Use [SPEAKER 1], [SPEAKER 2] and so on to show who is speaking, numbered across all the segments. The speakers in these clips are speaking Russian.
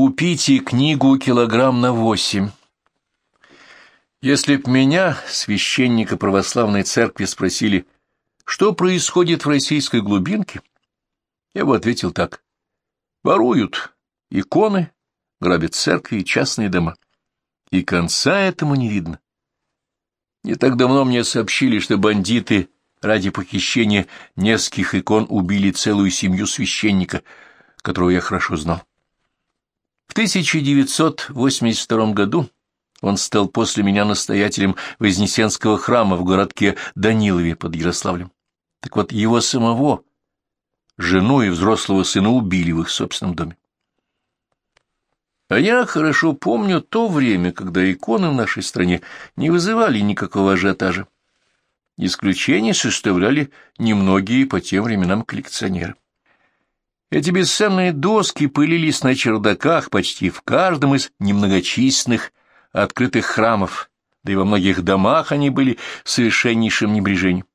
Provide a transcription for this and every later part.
[SPEAKER 1] Купите книгу килограмм на восемь. Если б меня, священника православной церкви, спросили, что происходит в российской глубинке, я бы ответил так. Воруют иконы, грабят церкви и частные дома. И конца этому не видно. Не так давно мне сообщили, что бандиты ради похищения нескольких икон убили целую семью священника, которого я хорошо знал. В 1982 году он стал после меня настоятелем Вознесенского храма в городке Данилове под Ярославлем. Так вот, его самого, жену и взрослого сына убили в их собственном доме. А я хорошо помню то время, когда иконы в нашей стране не вызывали никакого ажиотажа. Исключение составляли немногие по тем временам коллекционеры. Эти бесценные доски пылились на чердаках почти в каждом из немногочисленных открытых храмов, да и во многих домах они были совершеннейшим небрежением.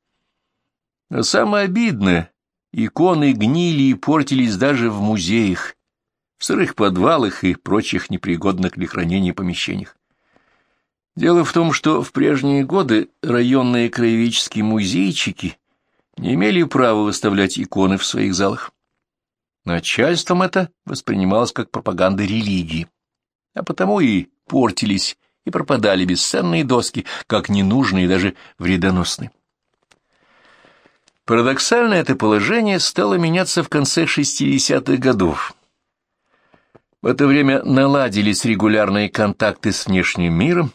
[SPEAKER 1] Но самое обидное, иконы гнили и портились даже в музеях, в сырых подвалах и прочих непригодных для хранения помещениях. Дело в том, что в прежние годы районные краеведческие музейчики не имели права выставлять иконы в своих залах. Начальством это воспринималось как пропаганда религии, а потому и портились и пропадали бесценные доски, как ненужные и даже вредоносные. Парадоксально это положение стало меняться в конце 60-х годов. В это время наладились регулярные контакты с внешним миром,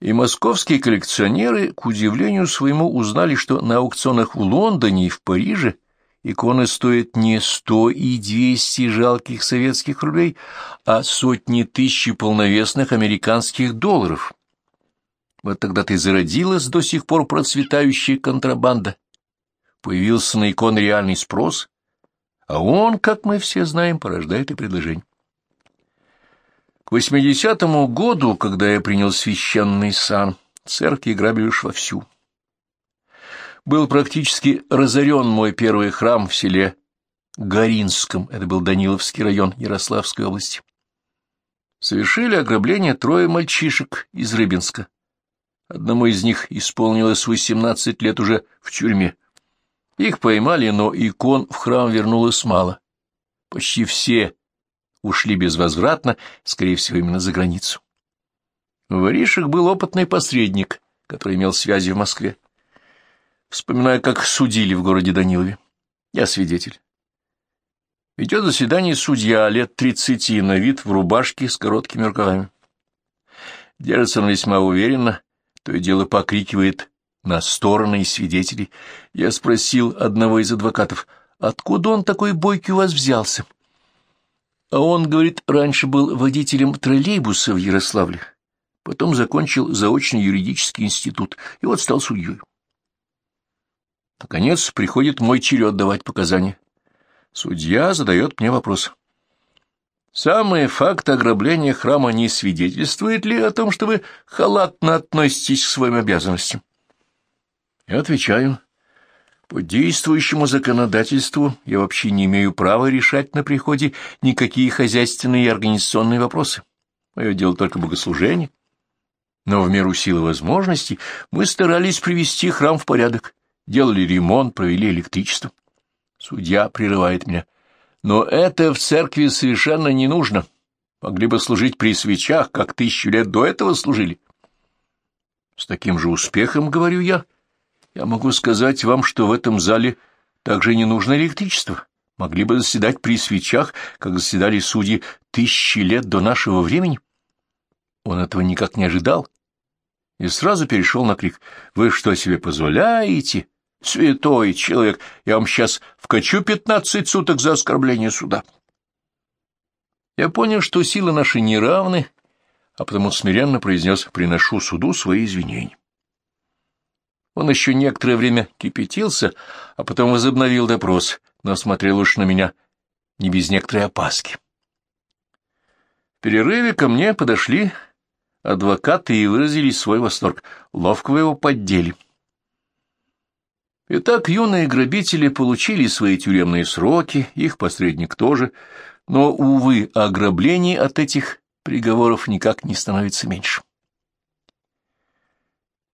[SPEAKER 1] и московские коллекционеры, к удивлению своему, узнали, что на аукционах в Лондоне и в Париже – Иконы стоят не сто и двести жалких советских рублей, а сотни тысяч полновесных американских долларов. Вот тогда-то и зародилась до сих пор процветающая контрабанда. Появился на икон реальный спрос, а он, как мы все знаем, порождает и предложение. К восьмидесятому году, когда я принял священный сан, церкви грабили уж вовсю был практически разорен мой первый храм в селе Горинском, это был Даниловский район Ярославской области. Совершили ограбление трое мальчишек из Рыбинска. Одному из них исполнилось восемнадцать лет уже в тюрьме. Их поймали, но икон в храм вернулось мало. Почти все ушли безвозвратно, скорее всего, именно за границу. Воришек был опытный посредник, который имел связи в Москве. Вспоминаю, как судили в городе Данилове. Я свидетель. Ведет заседание судья лет тридцати на вид в рубашке с короткими рукавами. Держится он весьма уверенно, то и дело покрикивает на стороны и свидетелей. Я спросил одного из адвокатов, откуда он такой бойкий у вас взялся? А он, говорит, раньше был водителем троллейбуса в Ярославле, потом закончил заочный юридический институт и вот стал судьей. Наконец приходит мой черед давать показания. Судья задает мне вопрос. Самый факт ограбления храма не свидетельствует ли о том, что вы халатно относитесь к своим обязанностям? Я отвечаю. По действующему законодательству я вообще не имею права решать на приходе никакие хозяйственные и организационные вопросы. Мое дело только богослужение. Но в меру силы возможностей мы старались привести храм в порядок делали ремонт, провели электричество. Судья прерывает меня. Но это в церкви совершенно не нужно. Могли бы служить при свечах, как тысячу лет до этого служили. С таким же успехом, говорю я, я могу сказать вам, что в этом зале также не нужно электричество. Могли бы заседать при свечах, как заседали судьи тысячи лет до нашего времени. Он этого никак не ожидал и сразу перешел на крик. «Вы что себе позволяете?» Святой человек, я вам сейчас вкачу пятнадцать суток за оскорбление суда. Я понял, что силы наши неравны, а потому смиренно произнес «приношу суду свои извинения». Он еще некоторое время кипятился, а потом возобновил допрос, но смотрел уж на меня не без некоторой опаски. В перерыве ко мне подошли адвокаты и выразили свой восторг. Ловко вы его поддели. Итак, юные грабители получили свои тюремные сроки, их посредник тоже, Но, увы, ограблений от этих приговоров никак не становится меньше.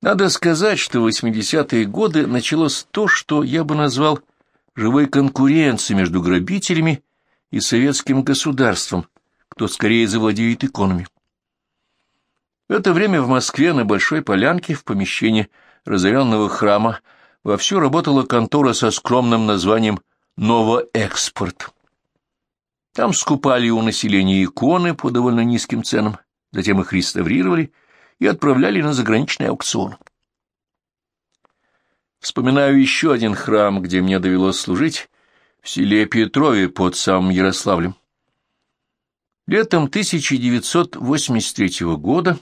[SPEAKER 1] Надо сказать, что в 80-е годы началось то, что я бы назвал живой конкуренцией между грабителями и советским государством, кто скорее завладеет иконами. В это время в Москве на Большой Полянке в помещении разоренного храма вовсю работала контора со скромным названием «Новоэкспорт». Там скупали у населения иконы по довольно низким ценам, затем их реставрировали и отправляли на заграничный аукцион. Вспоминаю еще один храм, где мне довелось служить, в селе Петрове под самым Ярославлем. Летом 1983 года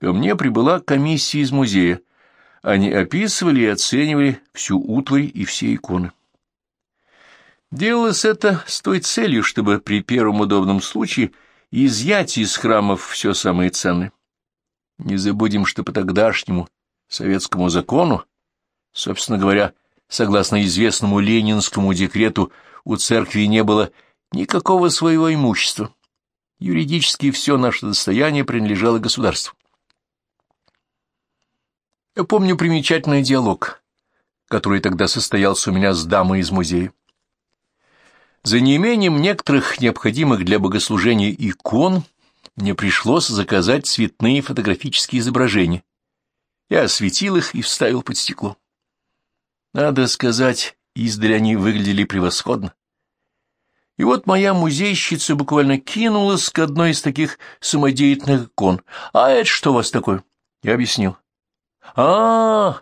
[SPEAKER 1] ко мне прибыла комиссия из музея. Они описывали и оценивали всю утварь и все иконы. Делалось это с той целью, чтобы при первом удобном случае изъять из храмов все самое ценное. Не забудем, что по тогдашнему советскому закону, собственно говоря, согласно известному ленинскому декрету, у церкви не было никакого своего имущества. Юридически все наше достояние принадлежало государству. Я помню примечательный диалог, который тогда состоялся у меня с дамой из музея. За неимением некоторых необходимых для богослужения икон мне пришлось заказать цветные фотографические изображения. Я осветил их и вставил под стекло. Надо сказать, издали они выглядели превосходно. И вот моя музейщица буквально кинулась к одной из таких самодеятельных икон. «А это что у вас такое?» Я объяснил. А,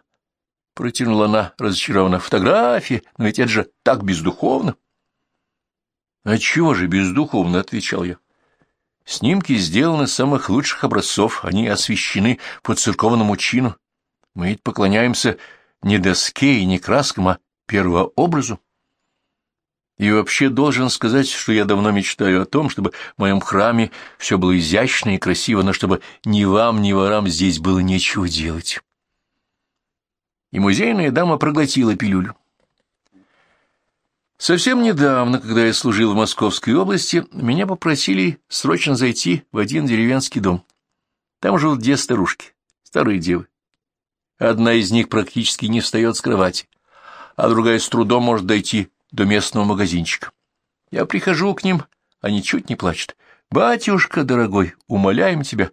[SPEAKER 1] протянула она разочарованно. «Фотографии? Но ведь это же так бездуховно!» — А чего же бездуховно, — отвечал я. — Снимки сделаны с самых лучших образцов, они освещены по церковному чину. Мы ведь поклоняемся не доске и не краскам, а первообразу. И вообще должен сказать, что я давно мечтаю о том, чтобы в моем храме все было изящно и красиво, но чтобы ни вам, ни ворам здесь было нечего делать. И музейная дама проглотила пилюлю. Совсем недавно, когда я служил в Московской области, меня попросили срочно зайти в один деревенский дом. Там живут две старушки, старые девы. Одна из них практически не встает с кровати, а другая с трудом может дойти до местного магазинчика. Я прихожу к ним, они чуть не плачут. «Батюшка дорогой, умоляем тебя,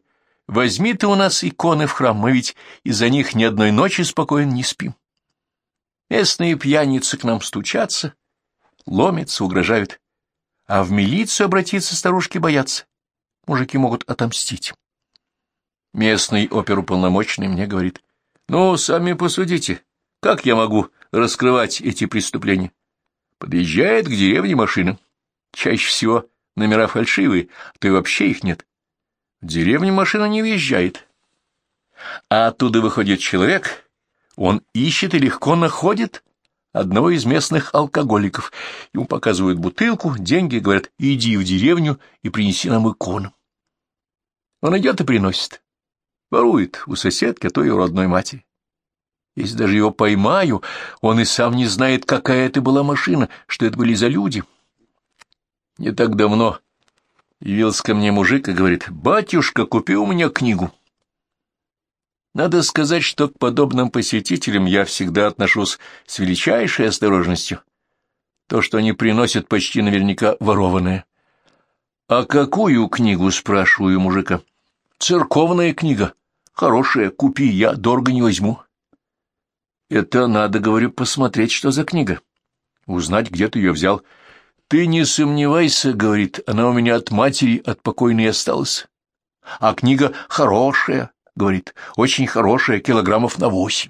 [SPEAKER 1] возьми ты у нас иконы в храм, мы ведь из-за них ни одной ночи спокойно не спим». Местные пьяницы к нам стучатся, ломятся, угрожают. А в милицию обратиться старушки боятся. Мужики могут отомстить. Местный оперуполномоченный мне говорит, ну, сами посудите, как я могу раскрывать эти преступления? Подъезжает к деревне машина. Чаще всего номера фальшивые, а то и вообще их нет. В машина не въезжает. А оттуда выходит человек, он ищет и легко находит одного из местных алкоголиков. Ему показывают бутылку, деньги, говорят, иди в деревню и принеси нам икону. Он идет и приносит. Ворует у соседки, а то и у родной матери. Если даже его поймаю, он и сам не знает, какая это была машина, что это были за люди. Не так давно явился ко мне мужик и говорит, «Батюшка, купи у меня книгу». Надо сказать, что к подобным посетителям я всегда отношусь с величайшей осторожностью. То, что они приносят, почти наверняка ворованное. «А какую книгу?» — спрашиваю мужика. «Церковная книга. Хорошая, купи, я дорого не возьму». «Это надо, говорю, посмотреть, что за книга. Узнать, где ты ее взял». «Ты не сомневайся», — говорит, — «она у меня от матери, от покойной осталась. А книга хорошая, говорит, очень хорошая, килограммов на восемь.